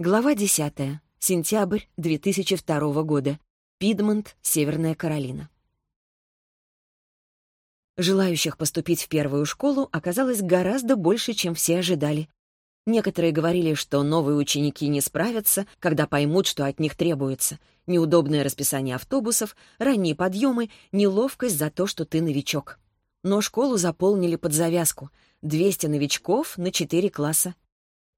Глава 10. Сентябрь 2002 года. Пидмонт, Северная Каролина. Желающих поступить в первую школу оказалось гораздо больше, чем все ожидали. Некоторые говорили, что новые ученики не справятся, когда поймут, что от них требуется. Неудобное расписание автобусов, ранние подъемы, неловкость за то, что ты новичок. Но школу заполнили под завязку. 200 новичков на 4 класса.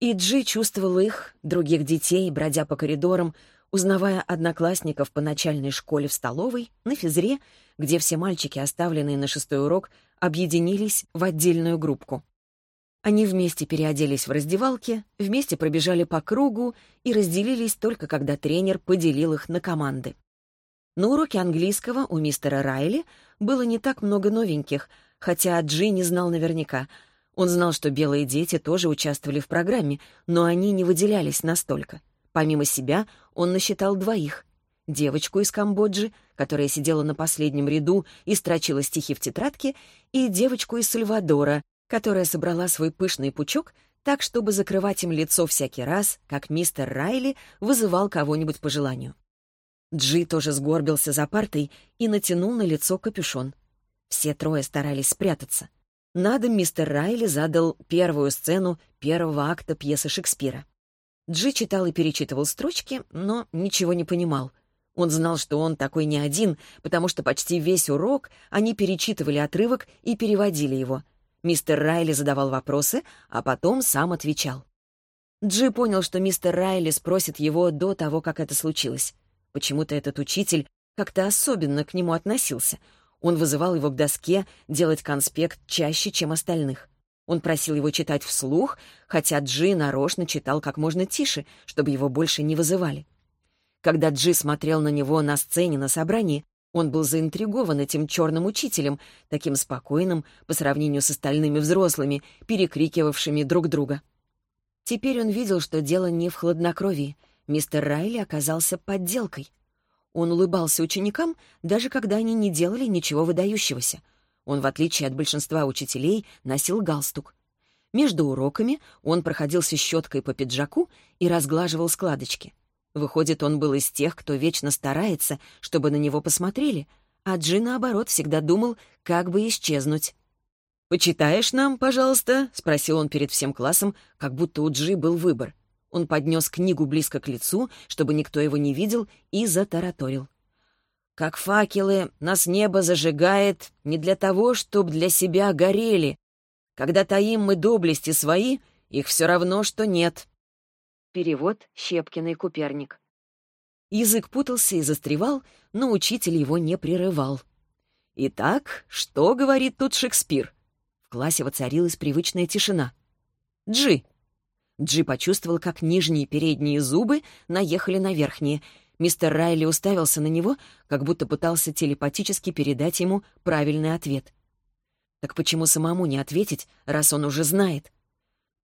И Джи чувствовал их, других детей, бродя по коридорам, узнавая одноклассников по начальной школе в столовой, на физре, где все мальчики, оставленные на шестой урок, объединились в отдельную группку. Они вместе переоделись в раздевалке, вместе пробежали по кругу и разделились только когда тренер поделил их на команды. На уроке английского у мистера Райли было не так много новеньких, хотя Джи не знал наверняка — он знал, что белые дети тоже участвовали в программе, но они не выделялись настолько. Помимо себя он насчитал двоих. Девочку из Камбоджи, которая сидела на последнем ряду и строчила стихи в тетрадке, и девочку из Сальвадора, которая собрала свой пышный пучок так, чтобы закрывать им лицо всякий раз, как мистер Райли вызывал кого-нибудь по желанию. Джи тоже сгорбился за партой и натянул на лицо капюшон. Все трое старались спрятаться — на дом мистер Райли задал первую сцену первого акта пьесы Шекспира. Джи читал и перечитывал строчки, но ничего не понимал. Он знал, что он такой не один, потому что почти весь урок они перечитывали отрывок и переводили его. Мистер Райли задавал вопросы, а потом сам отвечал. Джи понял, что мистер Райли спросит его до того, как это случилось. Почему-то этот учитель как-то особенно к нему относился — он вызывал его к доске делать конспект чаще, чем остальных. Он просил его читать вслух, хотя Джи нарочно читал как можно тише, чтобы его больше не вызывали. Когда Джи смотрел на него на сцене на собрании, он был заинтригован этим черным учителем, таким спокойным по сравнению с остальными взрослыми, перекрикивавшими друг друга. Теперь он видел, что дело не в хладнокровии. Мистер Райли оказался подделкой. Он улыбался ученикам, даже когда они не делали ничего выдающегося. Он, в отличие от большинства учителей, носил галстук. Между уроками он проходился щеткой по пиджаку и разглаживал складочки. Выходит, он был из тех, кто вечно старается, чтобы на него посмотрели, а Джи, наоборот, всегда думал, как бы исчезнуть. «Почитаешь нам, пожалуйста?» — спросил он перед всем классом, как будто у Джи был выбор. Он поднес книгу близко к лицу, чтобы никто его не видел, и затараторил. «Как факелы нас небо зажигает не для того, чтоб для себя горели. Когда таим мы доблести свои, их все равно, что нет». Перевод Щепкина и Куперник. Язык путался и застревал, но учитель его не прерывал. «Итак, что говорит тут Шекспир?» В классе воцарилась привычная тишина. «Джи, Джи почувствовал, как нижние передние зубы наехали на верхние. Мистер Райли уставился на него, как будто пытался телепатически передать ему правильный ответ. Так почему самому не ответить, раз он уже знает?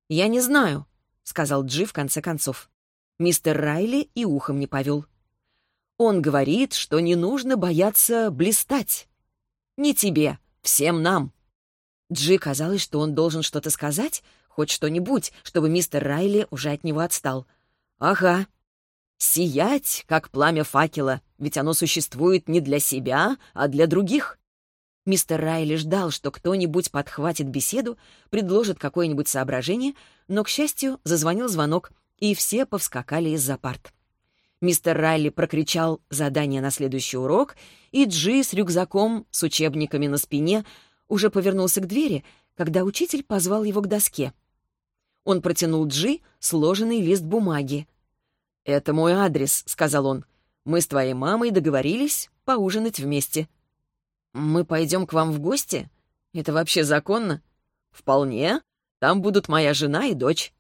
«Я не знаю», — сказал Джи в конце концов. Мистер Райли и ухом не повел. «Он говорит, что не нужно бояться блистать. Не тебе, всем нам». Джи казалось, что он должен что-то сказать, Хоть что-нибудь, чтобы мистер Райли уже от него отстал. «Ага. Сиять, как пламя факела, ведь оно существует не для себя, а для других». Мистер Райли ждал, что кто-нибудь подхватит беседу, предложит какое-нибудь соображение, но, к счастью, зазвонил звонок, и все повскакали из-за парт. Мистер Райли прокричал задание на следующий урок, и Джи с рюкзаком, с учебниками на спине, уже повернулся к двери, когда учитель позвал его к доске — он протянул Джи сложенный лист бумаги. «Это мой адрес», — сказал он. «Мы с твоей мамой договорились поужинать вместе». «Мы пойдем к вам в гости? Это вообще законно?» «Вполне. Там будут моя жена и дочь».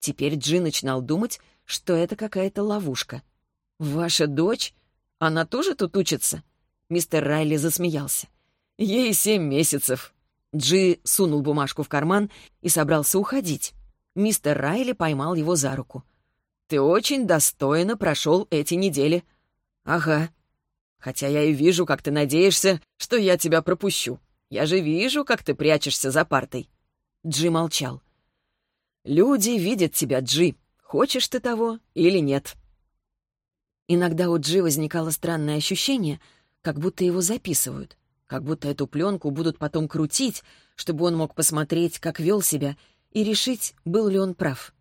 Теперь Джи начинал думать, что это какая-то ловушка. «Ваша дочь? Она тоже тут учится?» Мистер Райли засмеялся. «Ей семь месяцев». Джи сунул бумажку в карман и собрался уходить мистер Райли поймал его за руку. «Ты очень достойно прошел эти недели». «Ага. Хотя я и вижу, как ты надеешься, что я тебя пропущу. Я же вижу, как ты прячешься за партой». Джи молчал. «Люди видят тебя, Джи. хочешь ты того или нет. Иногда у Джи возникало странное ощущение, как будто его записывают, как будто эту пленку будут потом крутить, чтобы он мог посмотреть, как вел себя, и решить, был ли он прав.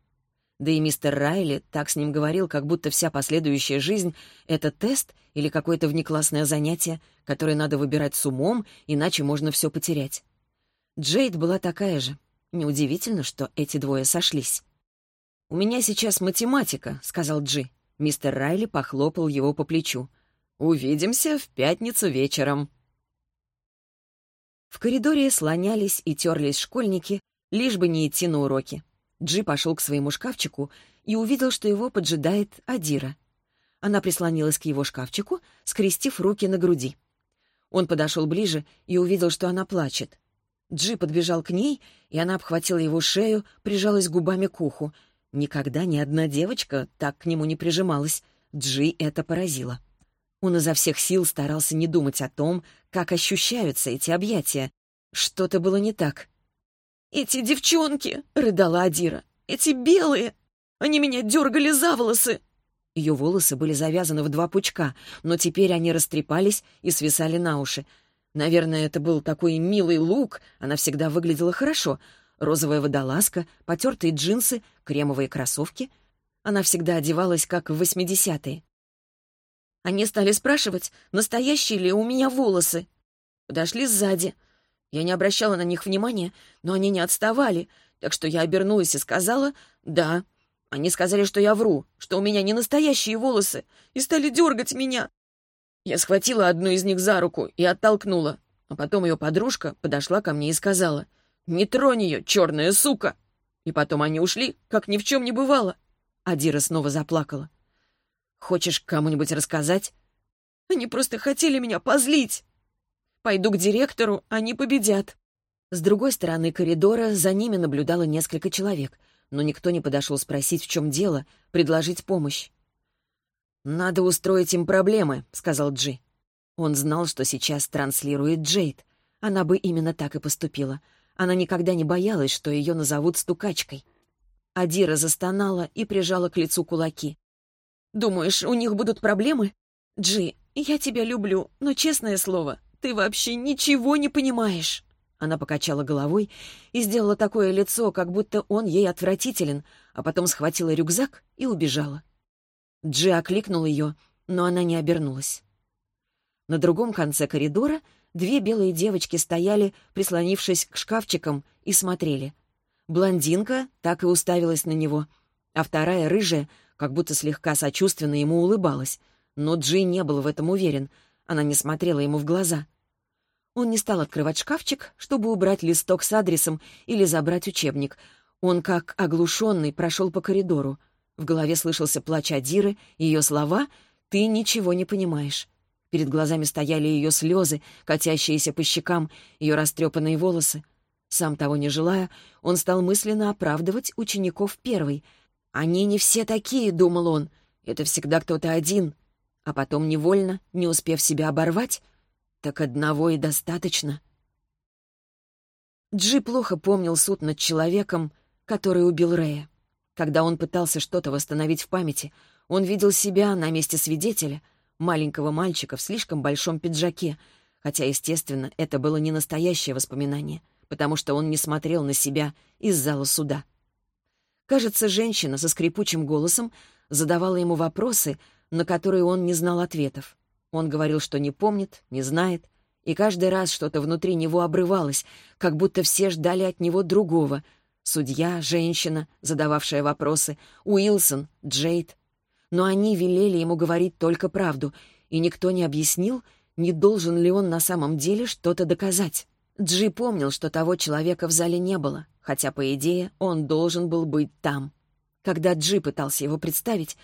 Да и мистер Райли так с ним говорил, как будто вся последующая жизнь — это тест или какое-то внеклассное занятие, которое надо выбирать с умом, иначе можно все потерять. Джейд была такая же. Неудивительно, что эти двое сошлись. «У меня сейчас математика», — сказал Джи. Мистер Райли похлопал его по плечу. «Увидимся в пятницу вечером». В коридоре слонялись и терлись школьники, лишь бы не идти на уроки. Джи пошел к своему шкафчику и увидел, что его поджидает Адира. Она прислонилась к его шкафчику, скрестив руки на груди. Он подошел ближе и увидел, что она плачет. Джи подбежал к ней, и она обхватила его шею, прижалась губами к уху. Никогда ни одна девочка так к нему не прижималась. Джи это поразило. Он изо всех сил старался не думать о том, как ощущаются эти объятия. Что-то было не так. «Эти девчонки!» — рыдала Адира. «Эти белые! Они меня дергали за волосы!» Ее волосы были завязаны в два пучка, но теперь они растрепались и свисали на уши. Наверное, это был такой милый лук, она всегда выглядела хорошо. Розовая водолазка, потертые джинсы, кремовые кроссовки. Она всегда одевалась, как в восьмидесятые. Они стали спрашивать, настоящие ли у меня волосы. Подошли сзади — я не обращала на них внимания, но они не отставали, так что я обернулась и сказала «да». Они сказали, что я вру, что у меня не настоящие волосы, и стали дергать меня. Я схватила одну из них за руку и оттолкнула, а потом ее подружка подошла ко мне и сказала «Не тронь ее, черная сука!» И потом они ушли, как ни в чем не бывало. Адира снова заплакала. «Хочешь кому-нибудь рассказать?» «Они просто хотели меня позлить!» Пойду к директору, они победят». С другой стороны коридора за ними наблюдало несколько человек, но никто не подошел спросить, в чем дело, предложить помощь. «Надо устроить им проблемы», — сказал Джи. Он знал, что сейчас транслирует Джейд. Она бы именно так и поступила. Она никогда не боялась, что ее назовут стукачкой. Адира застонала и прижала к лицу кулаки. «Думаешь, у них будут проблемы? Джи, я тебя люблю, но, честное слово, ты вообще ничего не понимаешь!» Она покачала головой и сделала такое лицо, как будто он ей отвратителен, а потом схватила рюкзак и убежала. Джи окликнул ее, но она не обернулась. На другом конце коридора две белые девочки стояли, прислонившись к шкафчикам, и смотрели. Блондинка так и уставилась на него, а вторая, рыжая, как будто слегка сочувственно ему улыбалась. Но Джи не был в этом уверен — она не смотрела ему в глаза. Он не стал открывать шкафчик, чтобы убрать листок с адресом или забрать учебник. Он, как оглушенный, прошел по коридору. В голове слышался плач Адиры, ее слова «Ты ничего не понимаешь». Перед глазами стояли ее слезы, катящиеся по щекам, ее растрепанные волосы. Сам того не желая, он стал мысленно оправдывать учеников первой. «Они не все такие», — думал он. «Это всегда кто-то один, а потом невольно, не успев себя оборвать, так одного и достаточно. Джи плохо помнил суд над человеком, который убил Рэя. Когда он пытался что-то восстановить в памяти, он видел себя на месте свидетеля, маленького мальчика в слишком большом пиджаке, хотя, естественно, это было не настоящее воспоминание, потому что он не смотрел на себя из зала суда. Кажется, женщина со скрипучим голосом задавала ему вопросы, на которые он не знал ответов. Он говорил, что не помнит, не знает, и каждый раз что-то внутри него обрывалось, как будто все ждали от него другого. Судья, женщина, задававшая вопросы, Уилсон, Джейд. Но они велели ему говорить только правду, и никто не объяснил, не должен ли он на самом деле что-то доказать. Джи помнил, что того человека в зале не было, хотя, по идее, он должен был быть там. Когда Джи пытался его представить,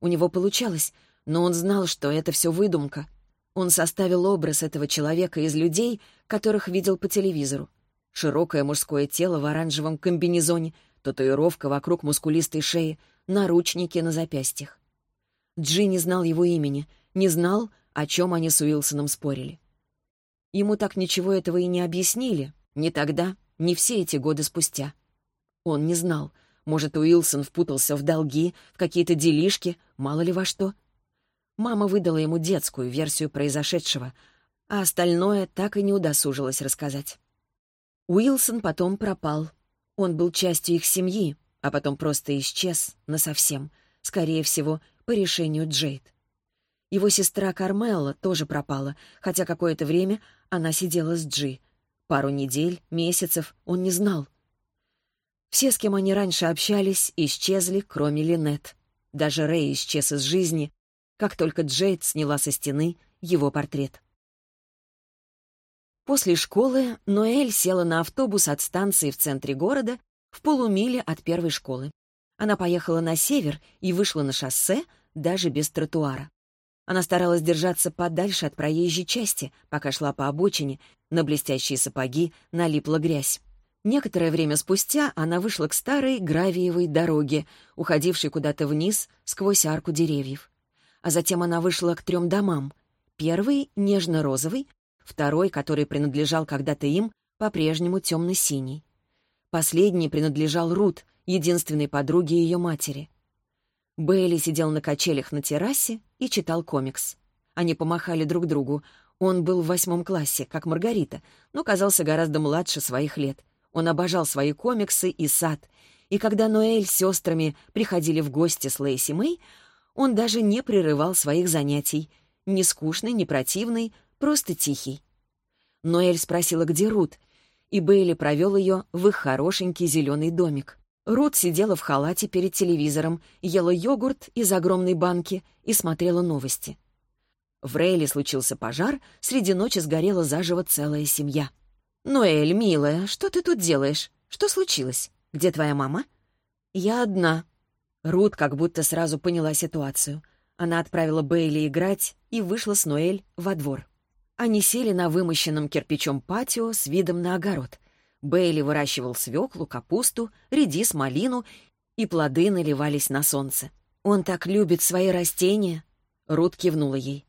у него получалось, но он знал, что это все выдумка. Он составил образ этого человека из людей, которых видел по телевизору. Широкое мужское тело в оранжевом комбинезоне, татуировка вокруг мускулистой шеи, наручники на запястьях. Джи не знал его имени, не знал, о чем они с Уилсоном спорили. Ему так ничего этого и не объяснили, ни тогда, ни все эти годы спустя. Он не знал, Может, Уилсон впутался в долги, в какие-то делишки, мало ли во что. Мама выдала ему детскую версию произошедшего, а остальное так и не удосужилась рассказать. Уилсон потом пропал. Он был частью их семьи, а потом просто исчез насовсем, скорее всего, по решению Джейд. Его сестра Кармелла тоже пропала, хотя какое-то время она сидела с Джи. Пару недель, месяцев он не знал. Все, с кем они раньше общались, исчезли, кроме Линет. Даже Рэй исчез из жизни, как только Джейд сняла со стены его портрет. После школы Ноэль села на автобус от станции в центре города в полумиле от первой школы. Она поехала на север и вышла на шоссе даже без тротуара. Она старалась держаться подальше от проезжей части, пока шла по обочине, на блестящие сапоги налипла грязь. Некоторое время спустя она вышла к старой гравиевой дороге, уходившей куда-то вниз сквозь арку деревьев. А затем она вышла к трем домам. Первый — нежно-розовый, второй, который принадлежал когда-то им, по-прежнему темно-синий. Последний принадлежал Рут, единственной подруге ее матери. Бейли сидел на качелях на террасе и читал комикс. Они помахали друг другу. Он был в восьмом классе, как Маргарита, но казался гораздо младше своих лет. Он обожал свои комиксы и сад. И когда Ноэль с сестрами приходили в гости с Лейси Мэй, он даже не прерывал своих занятий. Не скучный, не противный, просто тихий. Ноэль спросила, где Рут, и Бейли провел ее в их хорошенький зеленый домик. Рут сидела в халате перед телевизором, ела йогурт из огромной банки и смотрела новости. В Рейле случился пожар, среди ночи сгорела заживо целая семья. «Ноэль, милая, что ты тут делаешь? Что случилось? Где твоя мама?» «Я одна». Рут как будто сразу поняла ситуацию. Она отправила Бейли играть и вышла с Ноэль во двор. Они сели на вымощенном кирпичом патио с видом на огород. Бейли выращивал свеклу, капусту, редис, малину, и плоды наливались на солнце. «Он так любит свои растения!» Рут кивнула ей.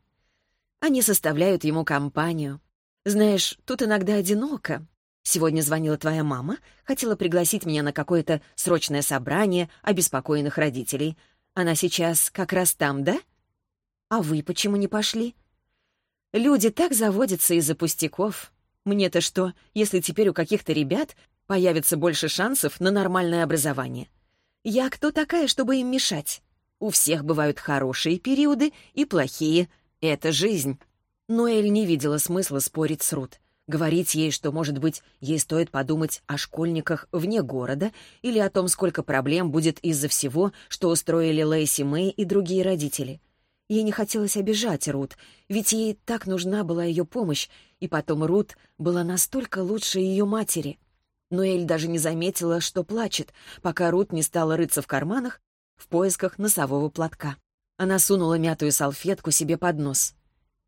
«Они составляют ему компанию. Знаешь, тут иногда одиноко. Сегодня звонила твоя мама, хотела пригласить меня на какое-то срочное собрание обеспокоенных родителей. Она сейчас как раз там, да? А вы почему не пошли?» Люди так заводятся из-за пустяков. Мне-то что, если теперь у каких-то ребят появится больше шансов на нормальное образование? Я кто такая, чтобы им мешать? У всех бывают хорошие периоды и плохие. Это жизнь. Но Эль не видела смысла спорить с Рут. Говорить ей, что, может быть, ей стоит подумать о школьниках вне города или о том, сколько проблем будет из-за всего, что устроили Лейси Мэй и другие родители. Ей не хотелось обижать Рут, ведь ей так нужна была ее помощь, и потом Рут была настолько лучше ее матери. Но Эль даже не заметила, что плачет, пока Рут не стала рыться в карманах в поисках носового платка. Она сунула мятую салфетку себе под нос.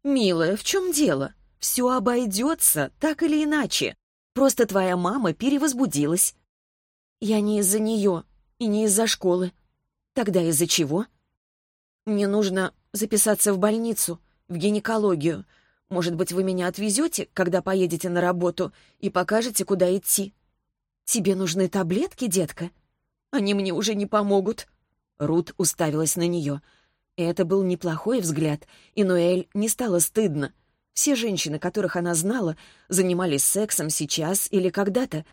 «Милая, в чем дело? Все обойдется, так или иначе. Просто твоя мама перевозбудилась». «Я не из-за нее и не из-за школы. Тогда из-за чего?» «Мне нужно записаться в больницу, в гинекологию. Может быть, вы меня отвезете, когда поедете на работу, и покажете, куда идти? Тебе нужны таблетки, детка? Они мне уже не помогут». Рут уставилась на нее. Это был неплохой взгляд, и Ноэль не стало стыдно. Все женщины, которых она знала, занимались сексом сейчас или когда-то,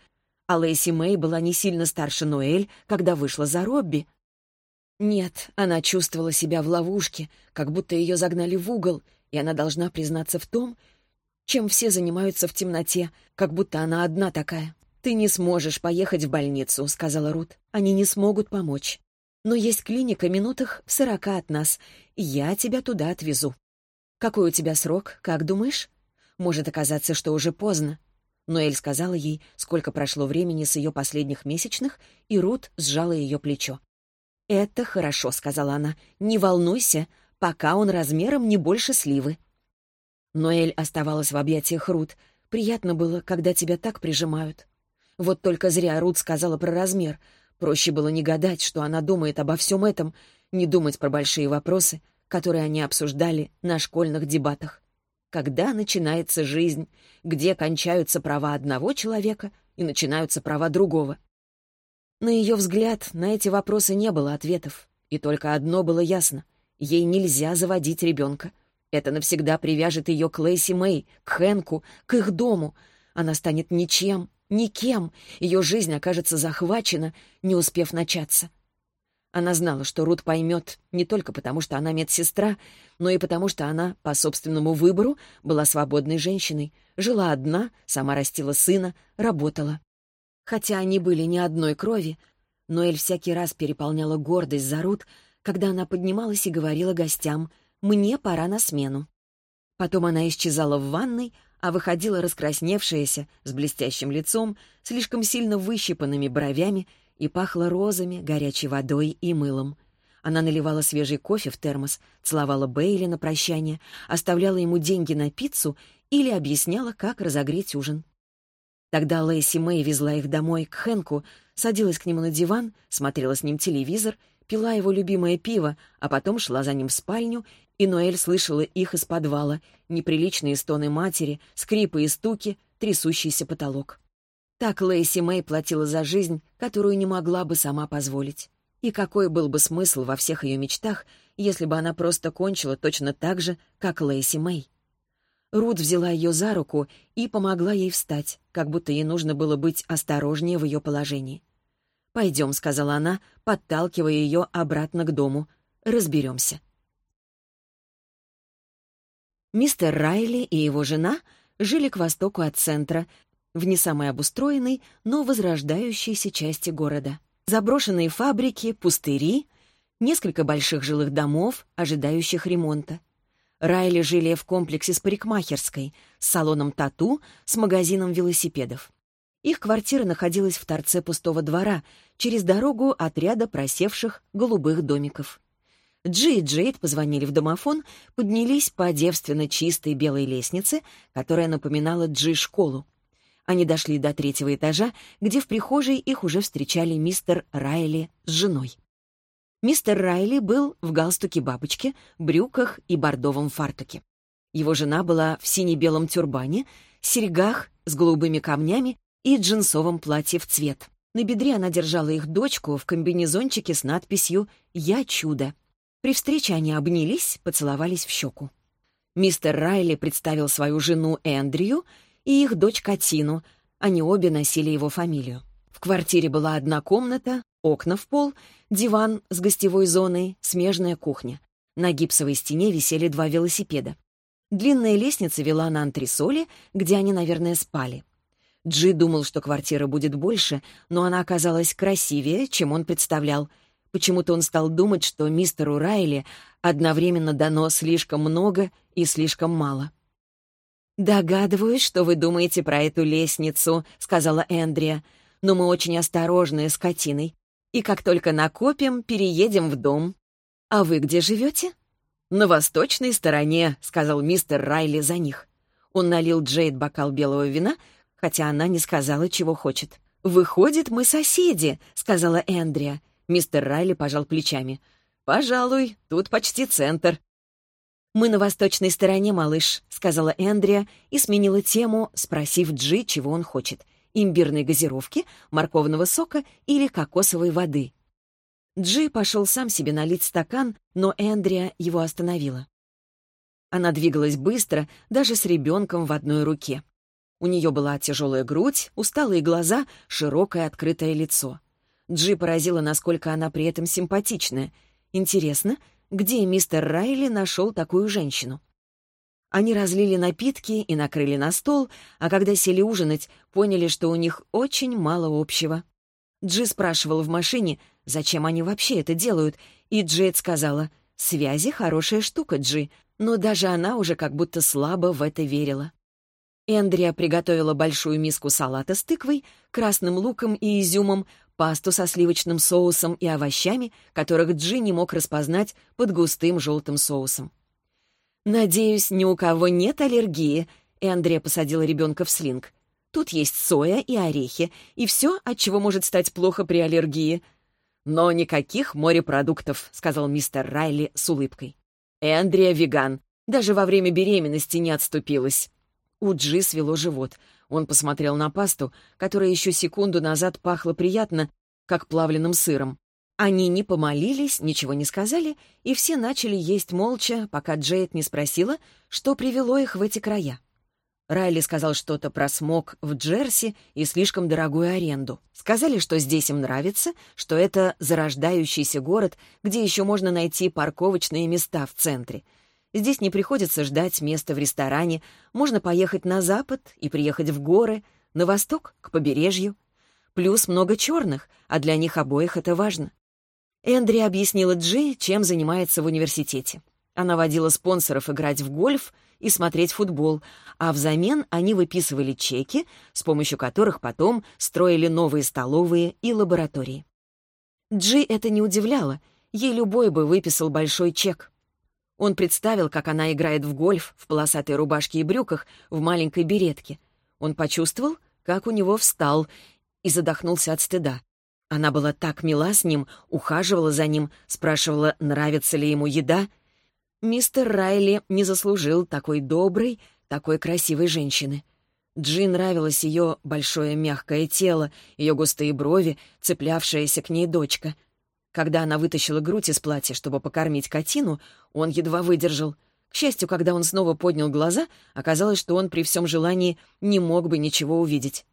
а Лэйси Мэй была не сильно старше Ноэль, когда вышла за Робби. Нет, она чувствовала себя в ловушке, как будто ее загнали в угол, и она должна признаться в том, чем все занимаются в темноте, как будто она одна такая. «Ты не сможешь поехать в больницу», — сказала Рут. «Они не смогут помочь. Но есть клиника минутах в сорока от нас, и я тебя туда отвезу. Какой у тебя срок, как думаешь? Может оказаться, что уже поздно». Ноэль сказала ей, сколько прошло времени с ее последних месячных, и Рут сжала ее плечо. «Это хорошо», — сказала она. «Не волнуйся, пока он размером не больше сливы». Ноэль оставалась в объятиях Рут. Приятно было, когда тебя так прижимают. Вот только зря Рут сказала про размер. Проще было не гадать, что она думает обо всем этом, не думать про большие вопросы, которые они обсуждали на школьных дебатах. Когда начинается жизнь, где кончаются права одного человека и начинаются права другого. На ее взгляд, на эти вопросы не было ответов. И только одно было ясно. Ей нельзя заводить ребенка. Это навсегда привяжет ее к Лейси Мэй, к Хэнку, к их дому. Она станет ничем, никем. Ее жизнь окажется захвачена, не успев начаться. Она знала, что Рут поймет не только потому, что она медсестра, но и потому, что она, по собственному выбору, была свободной женщиной, жила одна, сама растила сына, работала. Хотя они были не одной крови, Ноэль всякий раз переполняла гордость за Рут, когда она поднималась и говорила гостям «Мне пора на смену». Потом она исчезала в ванной, а выходила раскрасневшаяся, с блестящим лицом, слишком сильно выщипанными бровями и пахла розами, горячей водой и мылом. Она наливала свежий кофе в термос, целовала Бейли на прощание, оставляла ему деньги на пиццу или объясняла, как разогреть ужин. Тогда Лэйси Мэй везла их домой к Хэнку, садилась к нему на диван, смотрела с ним телевизор, пила его любимое пиво, а потом шла за ним в спальню, и Ноэль слышала их из подвала, неприличные стоны матери, скрипы и стуки, трясущийся потолок. Так Лэйси Мэй платила за жизнь, которую не могла бы сама позволить. И какой был бы смысл во всех ее мечтах, если бы она просто кончила точно так же, как Лэйси Мэй? Рут взяла ее за руку и помогла ей встать, как будто ей нужно было быть осторожнее в ее положении. «Пойдем», — сказала она, подталкивая ее обратно к дому. «Разберемся». Мистер Райли и его жена жили к востоку от центра, в не самой обустроенной, но возрождающейся части города. Заброшенные фабрики, пустыри, несколько больших жилых домов, ожидающих ремонта. Райли жили в комплексе с парикмахерской, с салоном тату, с магазином велосипедов. Их квартира находилась в торце пустого двора, через дорогу от ряда просевших голубых домиков. Джи и Джейд позвонили в домофон, поднялись по девственно чистой белой лестнице, которая напоминала Джи школу. Они дошли до третьего этажа, где в прихожей их уже встречали мистер Райли с женой. Мистер Райли был в галстуке бабочки, брюках и бордовом фартуке. Его жена была в сине-белом тюрбане, серьгах с голубыми камнями и джинсовом платье в цвет. На бедре она держала их дочку в комбинезончике с надписью «Я чудо». При встрече они обнялись, поцеловались в щеку. Мистер Райли представил свою жену Эндрю и их дочь Катину. Они обе носили его фамилию. В квартире была одна комната, окна в пол, диван с гостевой зоной, смежная кухня. На гипсовой стене висели два велосипеда. Длинная лестница вела на антресоли, где они, наверное, спали. Джи думал, что квартира будет больше, но она оказалась красивее, чем он представлял. Почему-то он стал думать, что мистеру Райли одновременно дано слишком много и слишком мало. «Догадываюсь, что вы думаете про эту лестницу», — сказала Эндрия. «Но мы очень осторожны с Катиной. И как только накопим, переедем в дом. А вы где живете?» «На восточной стороне», — сказал мистер Райли за них. Он налил Джейд бокал белого вина, хотя она не сказала, чего хочет. «Выходит, мы соседи», — сказала Эндрия. Мистер Райли пожал плечами. «Пожалуй, тут почти центр. «Мы на восточной стороне, малыш», — сказала Эндрия и сменила тему, спросив Джи, чего он хочет — имбирной газировки, морковного сока или кокосовой воды. Джи пошел сам себе налить стакан, но Эндрия его остановила. Она двигалась быстро, даже с ребенком в одной руке. У нее была тяжелая грудь, усталые глаза, широкое открытое лицо. Джи поразила, насколько она при этом симпатичная. Интересно, где мистер Райли нашел такую женщину. Они разлили напитки и накрыли на стол, а когда сели ужинать, поняли, что у них очень мало общего. Джи спрашивал в машине, зачем они вообще это делают, и Джейд сказала, «Связи — хорошая штука, Джи», но даже она уже как будто слабо в это верила. Эндрия приготовила большую миску салата с тыквой, красным луком и изюмом, пасту со сливочным соусом и овощами, которых Джи не мог распознать под густым желтым соусом. «Надеюсь, ни у кого нет аллергии», и Андрея посадила ребенка в слинг. «Тут есть соя и орехи, и все, от чего может стать плохо при аллергии». «Но никаких морепродуктов», — сказал мистер Райли с улыбкой. «Эндрия веган. Даже во время беременности не отступилась». У Джи свело живот — он посмотрел на пасту, которая еще секунду назад пахла приятно, как плавленным сыром. Они не помолились, ничего не сказали, и все начали есть молча, пока Джейд не спросила, что привело их в эти края. Райли сказал что-то про смог в Джерси и слишком дорогую аренду. Сказали, что здесь им нравится, что это зарождающийся город, где еще можно найти парковочные места в центре. Здесь не приходится ждать места в ресторане, можно поехать на запад и приехать в горы, на восток, к побережью. Плюс много черных, а для них обоих это важно. Эндри объяснила Джи, чем занимается в университете. Она водила спонсоров играть в гольф и смотреть футбол, а взамен они выписывали чеки, с помощью которых потом строили новые столовые и лаборатории. Джи это не удивляло, ей любой бы выписал большой чек. Он представил, как она играет в гольф в полосатой рубашке и брюках в маленькой беретке. Он почувствовал, как у него встал, и задохнулся от стыда. Она была так мила с ним, ухаживала за ним, спрашивала, нравится ли ему еда. Мистер Райли не заслужил такой доброй, такой красивой женщины. Джин нравилось ее большое мягкое тело, ее густые брови, цеплявшаяся к ней дочка. Когда она вытащила грудь из платья, чтобы покормить котину, он едва выдержал. К счастью, когда он снова поднял глаза, оказалось, что он при всем желании не мог бы ничего увидеть.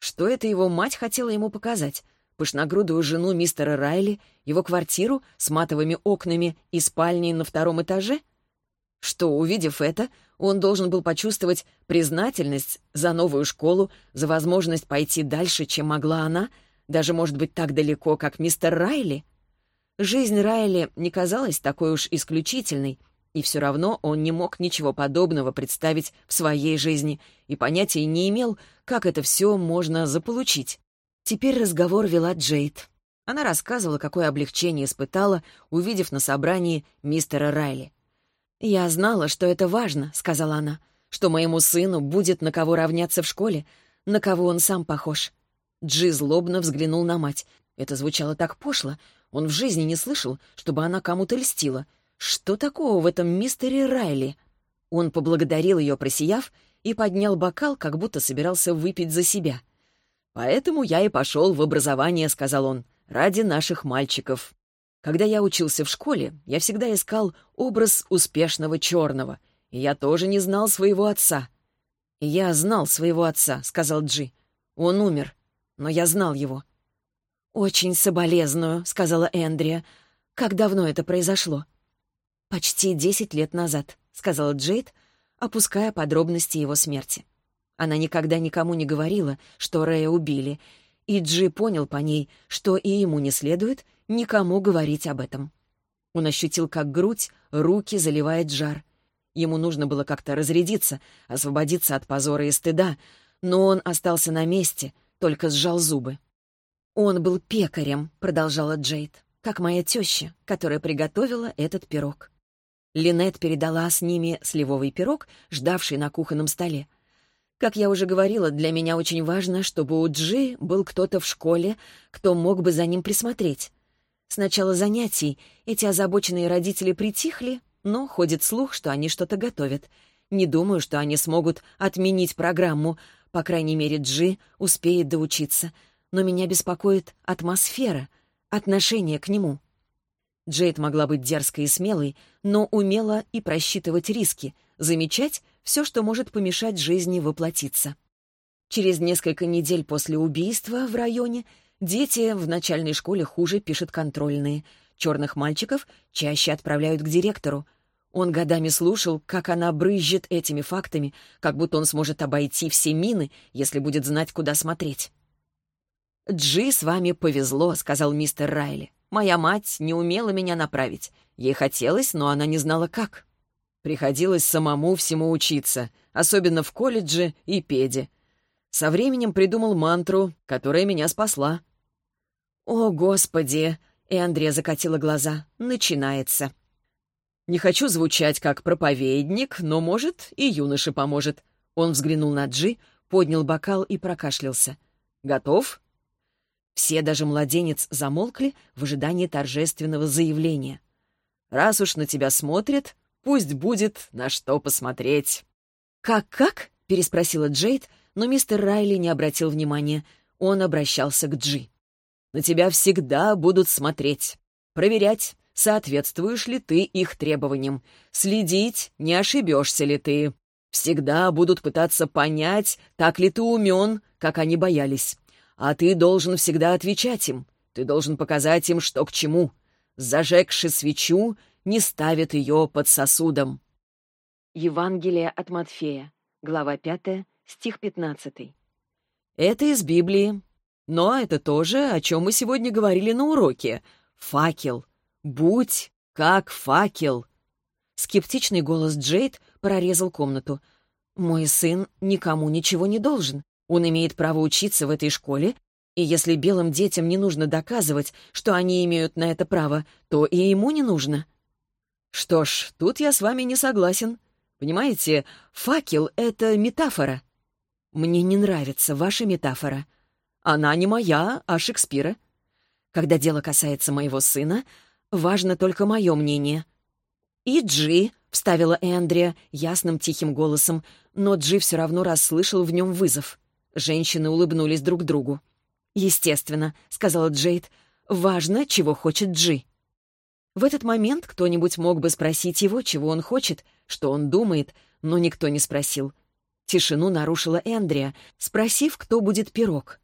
Что это его мать хотела ему показать? пышногрудую жену мистера Райли, его квартиру с матовыми окнами и спальней на втором этаже? Что, увидев это, он должен был почувствовать признательность за новую школу, за возможность пойти дальше, чем могла она, даже, может быть, так далеко, как мистер Райли? Жизнь Райли не казалась такой уж исключительной, и все равно он не мог ничего подобного представить в своей жизни и понятия не имел, как это все можно заполучить. Теперь разговор вела Джейд. Она рассказывала, какое облегчение испытала, увидев на собрании мистера Райли. «Я знала, что это важно», — сказала она, «что моему сыну будет на кого равняться в школе, на кого он сам похож». Джи злобно взглянул на мать. Это звучало так пошло. Он в жизни не слышал, чтобы она кому-то льстила. Что такого в этом мистере Райли? Он поблагодарил ее, просияв, и поднял бокал, как будто собирался выпить за себя — «Поэтому я и пошел в образование», — сказал он, — «ради наших мальчиков. Когда я учился в школе, я всегда искал образ успешного черного, и я тоже не знал своего отца». «Я знал своего отца», — сказал Джи. «Он умер, но я знал его». «Очень соболезную», — сказала Эндрия. «Как давно это произошло?» «Почти десять лет назад», — сказала Джейд, опуская подробности его смерти. Она никогда никому не говорила, что Рэя убили, и Джи понял по ней, что и ему не следует никому говорить об этом. Он ощутил, как грудь, руки заливает жар. Ему нужно было как-то разрядиться, освободиться от позора и стыда, но он остался на месте, только сжал зубы. «Он был пекарем», — продолжала Джейд, «как моя теща, которая приготовила этот пирог». Линет передала с ними сливовый пирог, ждавший на кухонном столе. Как я уже говорила, для меня очень важно, чтобы у Джи был кто-то в школе, кто мог бы за ним присмотреть. С начала занятий эти озабоченные родители притихли, но ходит слух, что они что-то готовят. Не думаю, что они смогут отменить программу, по крайней мере, Джи успеет доучиться. Но меня беспокоит атмосфера, отношение к нему. Джейд могла быть дерзкой и смелой, но умела и просчитывать риски, замечать все, что может помешать жизни воплотиться. Через несколько недель после убийства в районе дети в начальной школе хуже пишут контрольные. Черных мальчиков чаще отправляют к директору. Он годами слушал, как она брызжет этими фактами, как будто он сможет обойти все мины, если будет знать, куда смотреть. «Джи, с вами повезло», — сказал мистер Райли. «Моя мать не умела меня направить. Ей хотелось, но она не знала, как». Приходилось самому всему учиться, особенно в колледже и педе. Со временем придумал мантру, которая меня спасла. «О, Господи!» — и Андрея закатила глаза. «Начинается». «Не хочу звучать как проповедник, но, может, и юноше поможет». Он взглянул на Джи, поднял бокал и прокашлялся. «Готов?» Все, даже младенец, замолкли в ожидании торжественного заявления. «Раз уж на тебя смотрят, Пусть будет на что посмотреть». «Как-как?» — переспросила Джейд, но мистер Райли не обратил внимания. Он обращался к Джи. На тебя всегда будут смотреть, проверять, соответствуешь ли ты их требованиям, следить, не ошибешься ли ты. Всегда будут пытаться понять, так ли ты умен, как они боялись. А ты должен всегда отвечать им. Ты должен показать им, что к чему. Зажегши свечу, не ставят ее под сосудом. Евангелие от Матфея, глава 5, стих 15. Это из Библии. Но это тоже, о чем мы сегодня говорили на уроке. Факел. Будь как факел. Скептичный голос Джейд прорезал комнату. «Мой сын никому ничего не должен. Он имеет право учиться в этой школе, и если белым детям не нужно доказывать, что они имеют на это право, то и ему не нужно». «Что ж, тут я с вами не согласен. Понимаете, факел — это метафора. Мне не нравится ваша метафора. Она не моя, а Шекспира. Когда дело касается моего сына, важно только мое мнение. И Джи, — вставила Эндрия ясным тихим голосом, но Джи все равно расслышал в нем вызов. Женщины улыбнулись друг другу. «Естественно», — сказала Джейд, — «важно, чего хочет Джи». В этот момент кто-нибудь мог бы спросить его, чего он хочет, что он думает, но никто не спросил. Тишину нарушила Эндрия, спросив, кто будет пирог.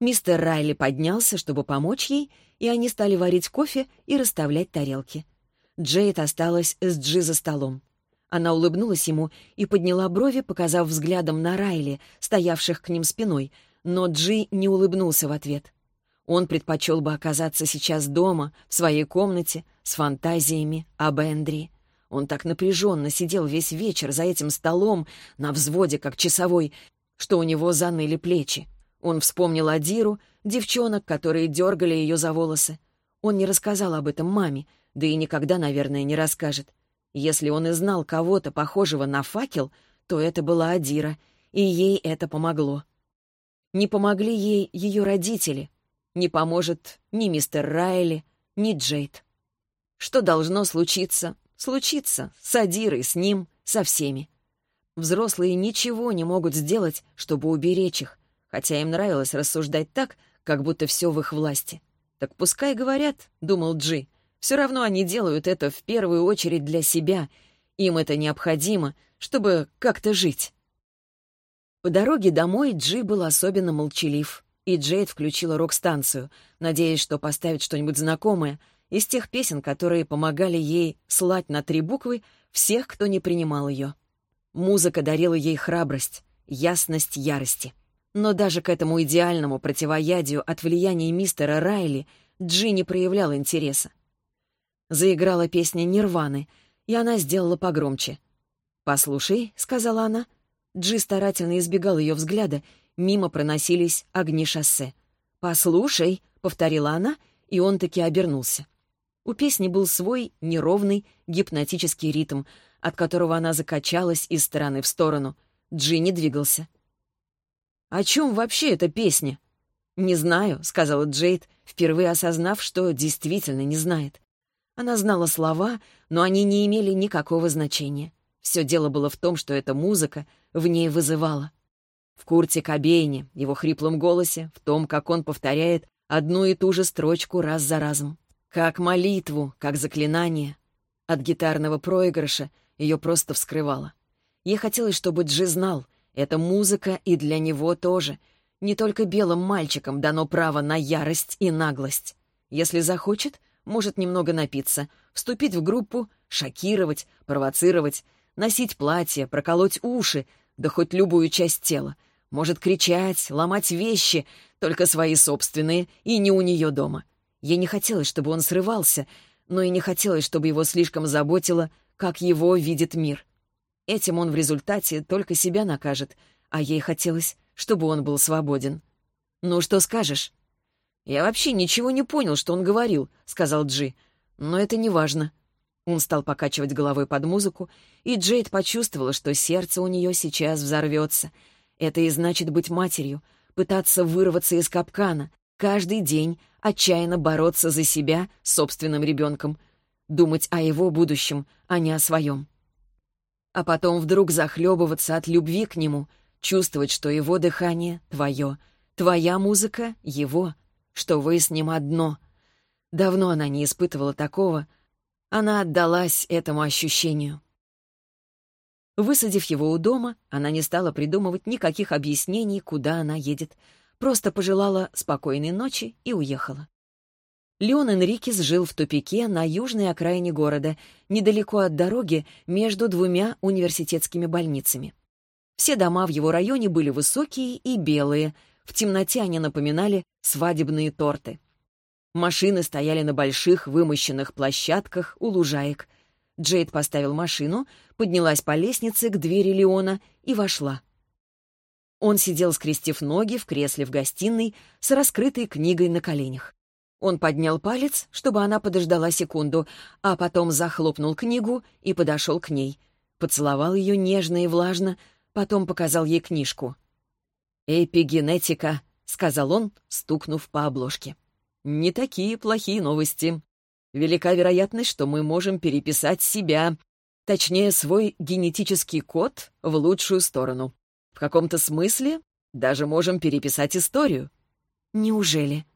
Мистер Райли поднялся, чтобы помочь ей, и они стали варить кофе и расставлять тарелки. Джейд осталась с Джи за столом. Она улыбнулась ему и подняла брови, показав взглядом на Райли, стоявших к ним спиной, но Джи не улыбнулся в ответ. Он предпочел бы оказаться сейчас дома, в своей комнате, с фантазиями об Эндри. Он так напряженно сидел весь вечер за этим столом, на взводе, как часовой, что у него заныли плечи. Он вспомнил Адиру, девчонок, которые дергали ее за волосы. Он не рассказал об этом маме, да и никогда, наверное, не расскажет. Если он и знал кого-то, похожего на факел, то это была Адира, и ей это помогло. Не помогли ей ее родители — не поможет ни мистер Райли, ни Джейд. Что должно случиться, случится с Адирой, с ним, со всеми. Взрослые ничего не могут сделать, чтобы уберечь их, хотя им нравилось рассуждать так, как будто все в их власти. «Так пускай говорят», — думал Джи, — «все равно они делают это в первую очередь для себя. Им это необходимо, чтобы как-то жить». По дороге домой Джи был особенно молчалив и Джейд включила рок-станцию, надеясь, что поставит что-нибудь знакомое из тех песен, которые помогали ей слать на три буквы всех, кто не принимал ее. Музыка дарила ей храбрость, ясность ярости. Но даже к этому идеальному противоядию от влияния мистера Райли Джи не проявлял интереса. Заиграла песня «Нирваны», и она сделала погромче. «Послушай», — сказала она. Джи старательно избегал ее взгляда Мимо проносились огни шоссе. «Послушай», — повторила она, и он таки обернулся. У песни был свой неровный гипнотический ритм, от которого она закачалась из стороны в сторону. Джинни двигался. «О чем вообще эта песня?» «Не знаю», — сказала Джейд, впервые осознав, что действительно не знает. Она знала слова, но они не имели никакого значения. Все дело было в том, что эта музыка в ней вызывала. В Курте Кобейне, его хриплом голосе, в том, как он повторяет одну и ту же строчку раз за разом. Как молитву, как заклинание. От гитарного проигрыша ее просто вскрывало. Ей хотелось, чтобы Джи знал, это музыка и для него тоже. Не только белым мальчикам дано право на ярость и наглость. Если захочет, может немного напиться, вступить в группу, шокировать, провоцировать, носить платье, проколоть уши, да хоть любую часть тела — может кричать, ломать вещи, только свои собственные, и не у нее дома. Ей не хотелось, чтобы он срывался, но и не хотелось, чтобы его слишком заботило, как его видит мир. Этим он в результате только себя накажет, а ей хотелось, чтобы он был свободен. «Ну, что скажешь?» «Я вообще ничего не понял, что он говорил», — сказал Джи. «Но это не важно». Он стал покачивать головой под музыку, и Джейд почувствовала, что сердце у нее сейчас взорвется — это и значит быть матерью, пытаться вырваться из капкана, каждый день отчаянно бороться за себя собственным ребенком, думать о его будущем, а не о своем. А потом вдруг захлебываться от любви к нему, чувствовать, что его дыхание — твое, твоя музыка — его, что вы с ним одно. Давно она не испытывала такого. Она отдалась этому ощущению. Высадив его у дома, она не стала придумывать никаких объяснений, куда она едет. Просто пожелала спокойной ночи и уехала. Леон Энрикес жил в тупике на южной окраине города, недалеко от дороги между двумя университетскими больницами. Все дома в его районе были высокие и белые, в темноте они напоминали свадебные торты. Машины стояли на больших вымощенных площадках у лужаек — Джейд поставил машину, поднялась по лестнице к двери Леона и вошла. Он сидел, скрестив ноги в кресле в гостиной с раскрытой книгой на коленях. Он поднял палец, чтобы она подождала секунду, а потом захлопнул книгу и подошел к ней. Поцеловал ее нежно и влажно, потом показал ей книжку. «Эпигенетика», — сказал он, стукнув по обложке. «Не такие плохие новости. Велика вероятность, что мы можем переписать себя, точнее, свой генетический код в лучшую сторону. В каком-то смысле даже можем переписать историю. Неужели?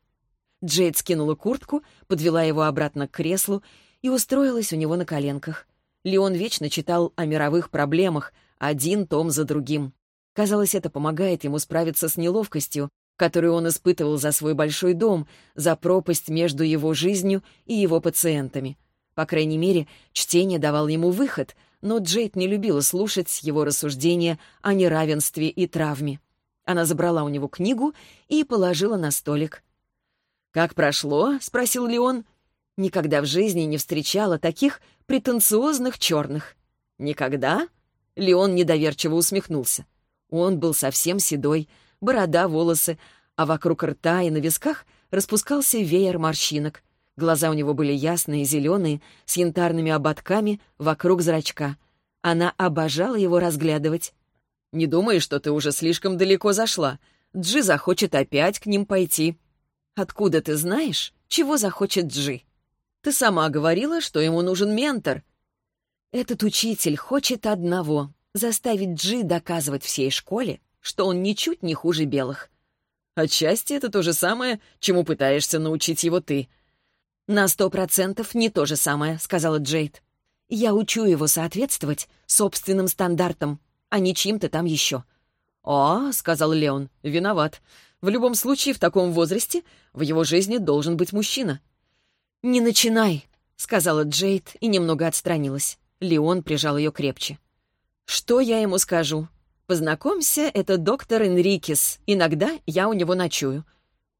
Джейд скинула куртку, подвела его обратно к креслу и устроилась у него на коленках. Леон вечно читал о мировых проблемах, один том за другим. Казалось, это помогает ему справиться с неловкостью, которую он испытывал за свой большой дом, за пропасть между его жизнью и его пациентами. По крайней мере, чтение давало ему выход, но Джейд не любила слушать его рассуждения о неравенстве и травме. Она забрала у него книгу и положила на столик. «Как прошло?» — спросил Леон. «Никогда в жизни не встречала таких претенциозных черных». «Никогда?» — Леон недоверчиво усмехнулся. Он был совсем седой, борода, волосы, а вокруг рта и на висках распускался веер морщинок. Глаза у него были ясные, зеленые, с янтарными ободками вокруг зрачка. Она обожала его разглядывать. «Не думай, что ты уже слишком далеко зашла. Джи захочет опять к ним пойти». «Откуда ты знаешь, чего захочет Джи?» «Ты сама говорила, что ему нужен ментор». «Этот учитель хочет одного — заставить Джи доказывать всей школе, что он ничуть не хуже белых. Отчасти это то же самое, чему пытаешься научить его ты. «На сто процентов не то же самое», — сказала Джейд. «Я учу его соответствовать собственным стандартам, а не чьим-то там еще». «О», — сказал Леон, — «виноват. В любом случае, в таком возрасте в его жизни должен быть мужчина». «Не начинай», — сказала Джейд и немного отстранилась. Леон прижал ее крепче. «Что я ему скажу? Познакомься, это доктор Энрикес. Иногда я у него ночую.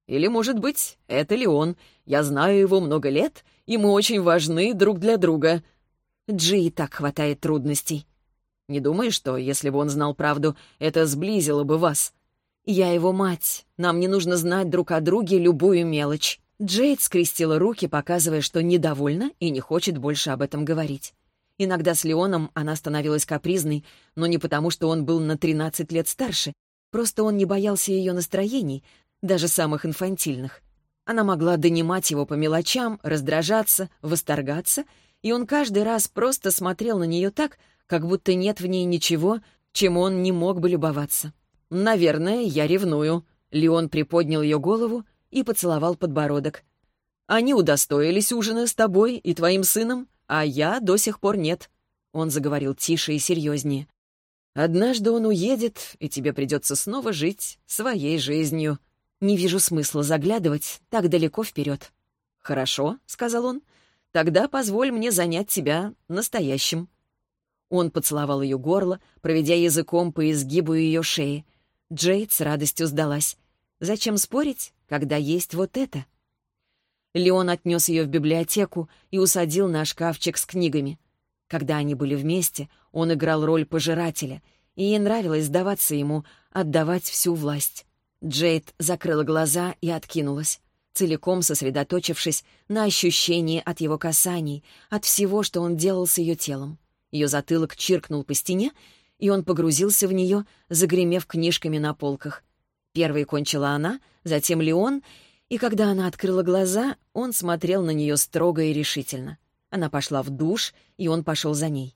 Или, может быть, это ли он? Я знаю его много лет, и мы очень важны друг для друга. Джи и так хватает трудностей. Не думаешь, что, если бы он знал правду, это сблизило бы вас? Я его мать. Нам не нужно знать друг о друге любую мелочь. Джейд скрестила руки, показывая, что недовольна и не хочет больше об этом говорить. Иногда с Леоном она становилась капризной, но не потому, что он был на 13 лет старше. Просто он не боялся ее настроений, даже самых инфантильных. Она могла донимать его по мелочам, раздражаться, восторгаться, и он каждый раз просто смотрел на нее так, как будто нет в ней ничего, чем он не мог бы любоваться. «Наверное, я ревную». Леон приподнял ее голову и поцеловал подбородок. «Они удостоились ужина с тобой и твоим сыном, а я до сих пор нет». Он заговорил тише и серьезнее. «Однажды он уедет, и тебе придется снова жить своей жизнью. Не вижу смысла заглядывать так далеко вперед». «Хорошо», — сказал он, — «тогда позволь мне занять тебя настоящим». Он поцеловал ее горло, проведя языком по изгибу ее шеи. Джейд с радостью сдалась. «Зачем спорить, когда есть вот это?» Леон отнес ее в библиотеку и усадил на шкафчик с книгами. Когда они были вместе, он играл роль пожирателя, и ей нравилось сдаваться ему, отдавать всю власть. Джейд закрыла глаза и откинулась, целиком сосредоточившись на ощущении от его касаний, от всего, что он делал с ее телом. Ее затылок чиркнул по стене, и он погрузился в нее, загремев книжками на полках. Первой кончила она, затем Леон — и когда она открыла глаза, он смотрел на нее строго и решительно. Она пошла в душ, и он пошел за ней.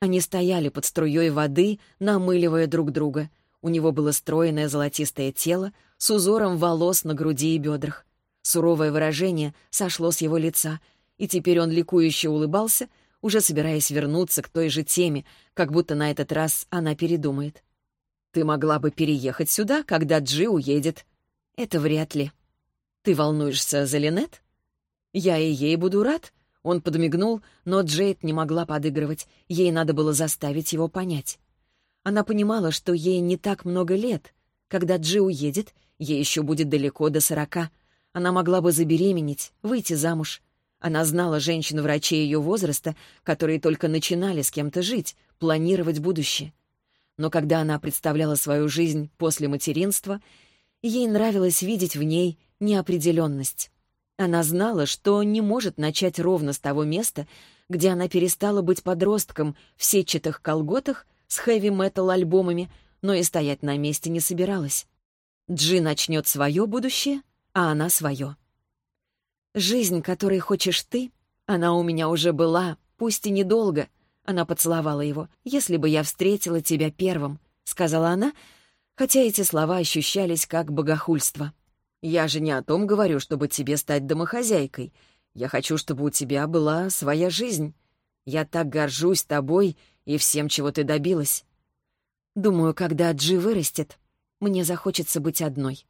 Они стояли под струей воды, намыливая друг друга. У него было стройное золотистое тело с узором волос на груди и бедрах. Суровое выражение сошло с его лица, и теперь он ликующе улыбался, уже собираясь вернуться к той же теме, как будто на этот раз она передумает. «Ты могла бы переехать сюда, когда Джи уедет». «Это вряд ли». «Ты волнуешься за Линет?» «Я и ей буду рад», он подмигнул, но Джейд не могла подыгрывать, ей надо было заставить его понять. Она понимала, что ей не так много лет. Когда Джи уедет, ей еще будет далеко до сорока. Она могла бы забеременеть, выйти замуж. Она знала женщин-врачей ее возраста, которые только начинали с кем-то жить, планировать будущее. Но когда она представляла свою жизнь после материнства, ей нравилось видеть в ней неопределенность. Она знала, что не может начать ровно с того места, где она перестала быть подростком в сетчатых колготах с хэви-метал альбомами, но и стоять на месте не собиралась. Джи начнет свое будущее, а она свое. «Жизнь, которой хочешь ты, она у меня уже была, пусть и недолго», — она поцеловала его. «Если бы я встретила тебя первым», — сказала она, хотя эти слова ощущались как богохульство. Я же не о том говорю, чтобы тебе стать домохозяйкой. Я хочу, чтобы у тебя была своя жизнь. Я так горжусь тобой и всем, чего ты добилась. Думаю, когда Джи вырастет, мне захочется быть одной.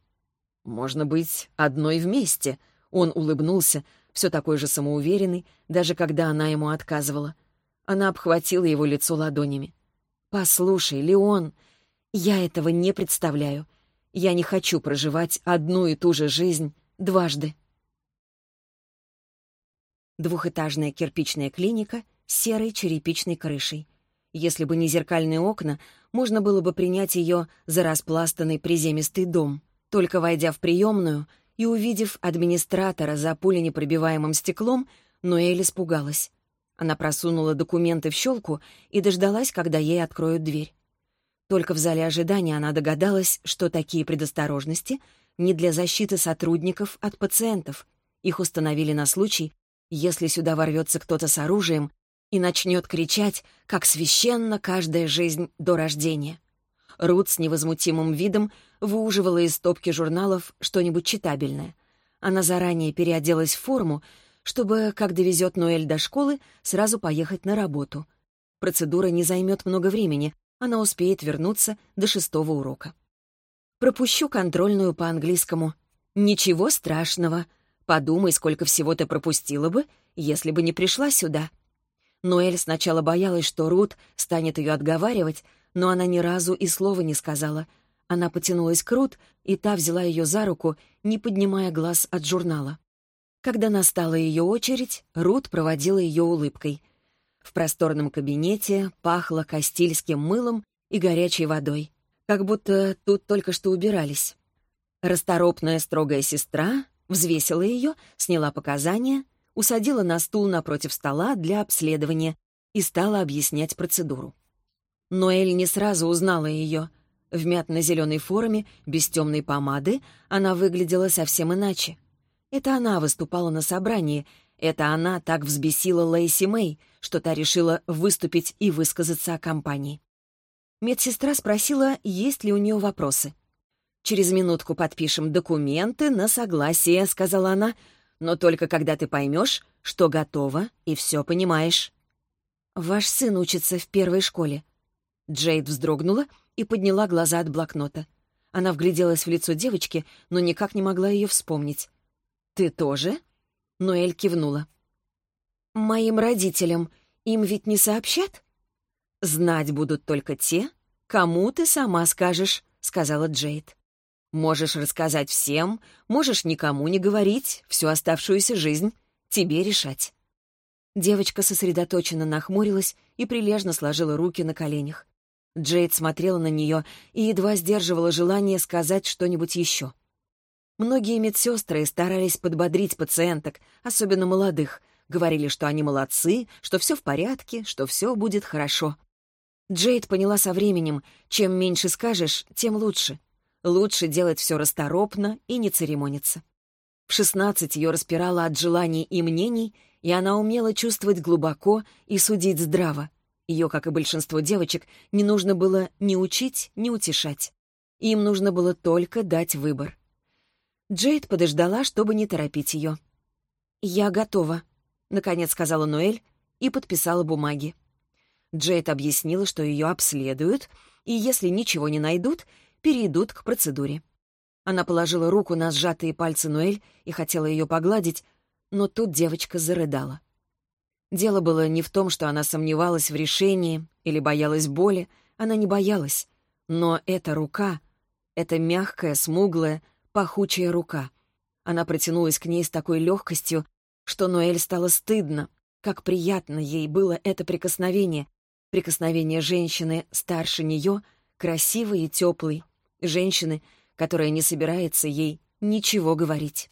Можно быть одной вместе. Он улыбнулся, все такой же самоуверенный, даже когда она ему отказывала. Она обхватила его лицо ладонями. «Послушай, Леон, я этого не представляю. Я не хочу проживать одну и ту же жизнь дважды. Двухэтажная кирпичная клиника с серой черепичной крышей. Если бы не зеркальные окна, можно было бы принять ее за распластанный приземистый дом. Только войдя в приемную и увидев администратора за пуленепробиваемым стеклом, Ноэль испугалась. Она просунула документы в щелку и дождалась, когда ей откроют дверь. Только в зале ожидания она догадалась, что такие предосторожности не для защиты сотрудников от пациентов. Их установили на случай, если сюда ворвется кто-то с оружием и начнет кричать, как священна каждая жизнь до рождения. Рут с невозмутимым видом выуживала из стопки журналов что-нибудь читабельное. Она заранее переоделась в форму, чтобы, как довезет Ноэль до школы, сразу поехать на работу. Процедура не займет много времени, она успеет вернуться до шестого урока. Пропущу контрольную по английскому. Ничего страшного. Подумай, сколько всего ты пропустила бы, если бы не пришла сюда. Ноэль сначала боялась, что Рут станет ее отговаривать, но она ни разу и слова не сказала. Она потянулась к Рут, и та взяла ее за руку, не поднимая глаз от журнала. Когда настала ее очередь, Рут проводила ее улыбкой — в просторном кабинете пахло кастильским мылом и горячей водой, как будто тут только что убирались. Расторопная строгая сестра взвесила ее, сняла показания, усадила на стул напротив стола для обследования и стала объяснять процедуру. Ноэль не сразу узнала ее. В мятно-зеленой форме, без темной помады, она выглядела совсем иначе. Это она выступала на собрании, это она так взбесила Лейси Мэй, что та решила выступить и высказаться о компании. Медсестра спросила, есть ли у нее вопросы. «Через минутку подпишем документы на согласие», — сказала она, «но только когда ты поймешь, что готова и все понимаешь». «Ваш сын учится в первой школе». Джейд вздрогнула и подняла глаза от блокнота. Она вгляделась в лицо девочки, но никак не могла ее вспомнить. «Ты тоже?» Ноэль кивнула. «Моим родителям им ведь не сообщат?» «Знать будут только те, кому ты сама скажешь», — сказала Джейд. «Можешь рассказать всем, можешь никому не говорить, всю оставшуюся жизнь. Тебе решать». Девочка сосредоточенно нахмурилась и прилежно сложила руки на коленях. Джейд смотрела на нее и едва сдерживала желание сказать что-нибудь еще. Многие медсестры старались подбодрить пациенток, особенно молодых, говорили, что они молодцы, что все в порядке, что все будет хорошо. Джейд поняла со временем, чем меньше скажешь, тем лучше. Лучше делать все расторопно и не церемониться. В шестнадцать ее распирало от желаний и мнений, и она умела чувствовать глубоко и судить здраво. Ее, как и большинство девочек, не нужно было ни учить, ни утешать. Им нужно было только дать выбор. Джейд подождала, чтобы не торопить ее. «Я готова», — наконец сказала Ноэль и подписала бумаги. Джейд объяснила, что ее обследуют, и если ничего не найдут, перейдут к процедуре. Она положила руку на сжатые пальцы Ноэль и хотела ее погладить, но тут девочка зарыдала. Дело было не в том, что она сомневалась в решении или боялась боли, она не боялась. Но эта рука, эта мягкая, смуглая, пахучая рука. Она протянулась к ней с такой легкостью, что Ноэль стало стыдно, как приятно ей было это прикосновение, прикосновение женщины старше нее, красивой и теплой, женщины, которая не собирается ей ничего говорить.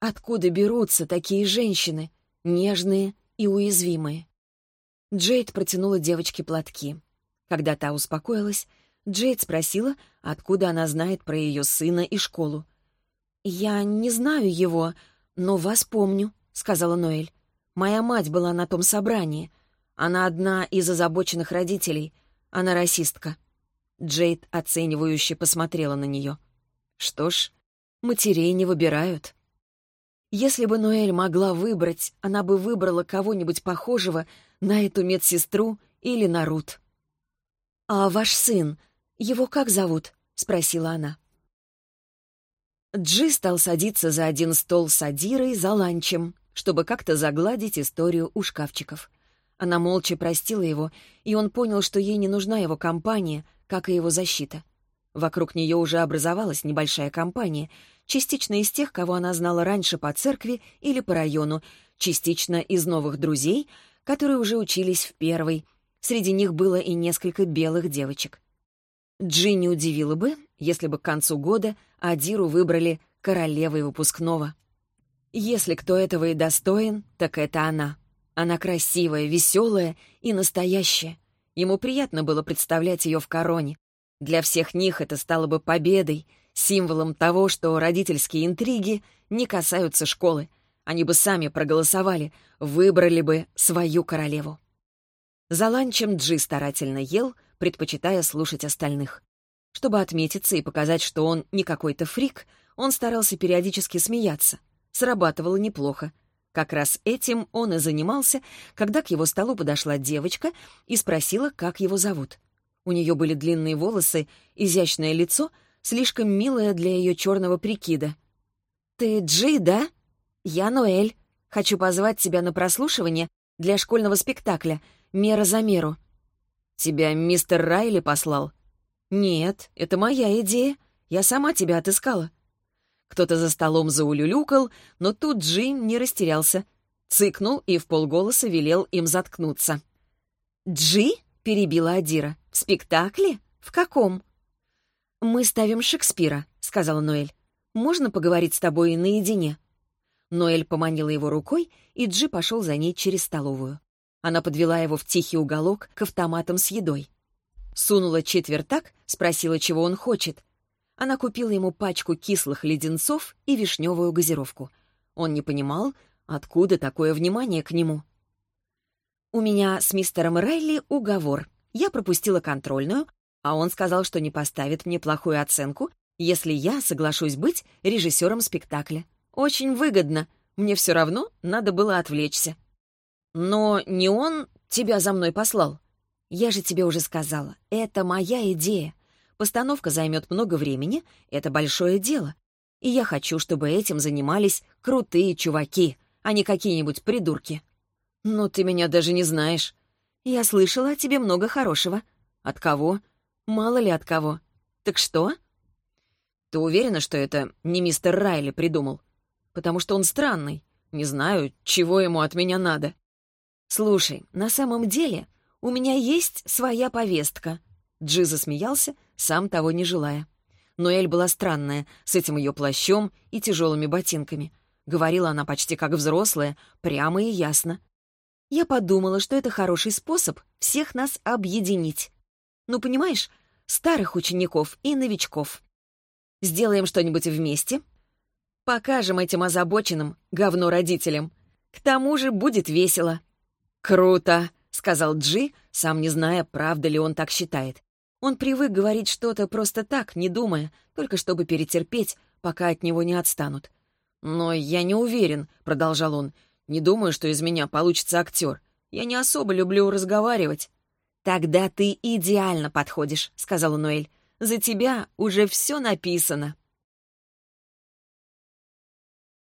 Откуда берутся такие женщины, нежные и уязвимые? Джейд протянула девочке платки. Когда та успокоилась, Джейд спросила, откуда она знает про ее сына и школу. «Я не знаю его, но вас помню», — сказала Ноэль. «Моя мать была на том собрании. Она одна из озабоченных родителей. Она расистка». Джейд оценивающе посмотрела на нее. «Что ж, матерей не выбирают». Если бы Ноэль могла выбрать, она бы выбрала кого-нибудь похожего на эту медсестру или на Рут. «А ваш сын, его как зовут?» — спросила она. Джи стал садиться за один стол с Адирой за ланчем, чтобы как-то загладить историю у шкафчиков. Она молча простила его, и он понял, что ей не нужна его компания, как и его защита. Вокруг нее уже образовалась небольшая компания, частично из тех, кого она знала раньше по церкви или по району, частично из новых друзей, которые уже учились в первой. Среди них было и несколько белых девочек. Джи не удивила бы, если бы к концу года Адиру выбрали королевой выпускного. Если кто этого и достоин, так это она. Она красивая, веселая и настоящая. Ему приятно было представлять ее в короне. Для всех них это стало бы победой, символом того, что родительские интриги не касаются школы. Они бы сами проголосовали, выбрали бы свою королеву. За ланчем Джи старательно ел, предпочитая слушать остальных. Чтобы отметиться и показать, что он не какой-то фрик, он старался периодически смеяться. Срабатывало неплохо. Как раз этим он и занимался, когда к его столу подошла девочка и спросила, как его зовут. У нее были длинные волосы, изящное лицо, слишком милое для ее черного прикида. «Ты Джи, да? Я Ноэль. Хочу позвать тебя на прослушивание для школьного спектакля «Мера за меру». «Тебя мистер Райли послал?» «Нет, это моя идея. Я сама тебя отыскала». Кто-то за столом заулюлюкал, но тут Джим не растерялся. Цыкнул и в полголоса велел им заткнуться. «Джи?» — перебила Адира. «В спектакле? В каком?» «Мы ставим Шекспира», — сказала Ноэль. «Можно поговорить с тобой наедине?» Ноэль поманила его рукой, и Джи пошел за ней через столовую. Она подвела его в тихий уголок к автоматам с едой. Сунула четвертак, спросила, чего он хочет. Она купила ему пачку кислых леденцов и вишневую газировку. Он не понимал, откуда такое внимание к нему. «У меня с мистером Райли уговор. Я пропустила контрольную, а он сказал, что не поставит мне плохую оценку, если я соглашусь быть режиссером спектакля. Очень выгодно. Мне все равно надо было отвлечься. Но не он тебя за мной послал. Я же тебе уже сказала, это моя идея. Постановка займет много времени, это большое дело. И я хочу, чтобы этим занимались крутые чуваки, а не какие-нибудь придурки. Но ты меня даже не знаешь. Я слышала о тебе много хорошего. От кого? Мало ли от кого. Так что? Ты уверена, что это не мистер Райли придумал? Потому что он странный. Не знаю, чего ему от меня надо. Слушай, на самом деле у меня есть своя повестка». Джи засмеялся, сам того не желая. Но Эль была странная, с этим ее плащом и тяжелыми ботинками. Говорила она почти как взрослая, прямо и ясно. Я подумала, что это хороший способ всех нас объединить. Ну, понимаешь, старых учеников и новичков. Сделаем что-нибудь вместе. Покажем этим озабоченным, говно родителям. К тому же будет весело. «Круто!» — сказал Джи, сам не зная, правда ли он так считает. Он привык говорить что-то просто так, не думая, только чтобы перетерпеть, пока от него не отстанут. «Но я не уверен», — продолжал он. «Не думаю, что из меня получится актер. Я не особо люблю разговаривать». «Тогда ты идеально подходишь», — сказала Ноэль. «За тебя уже все написано».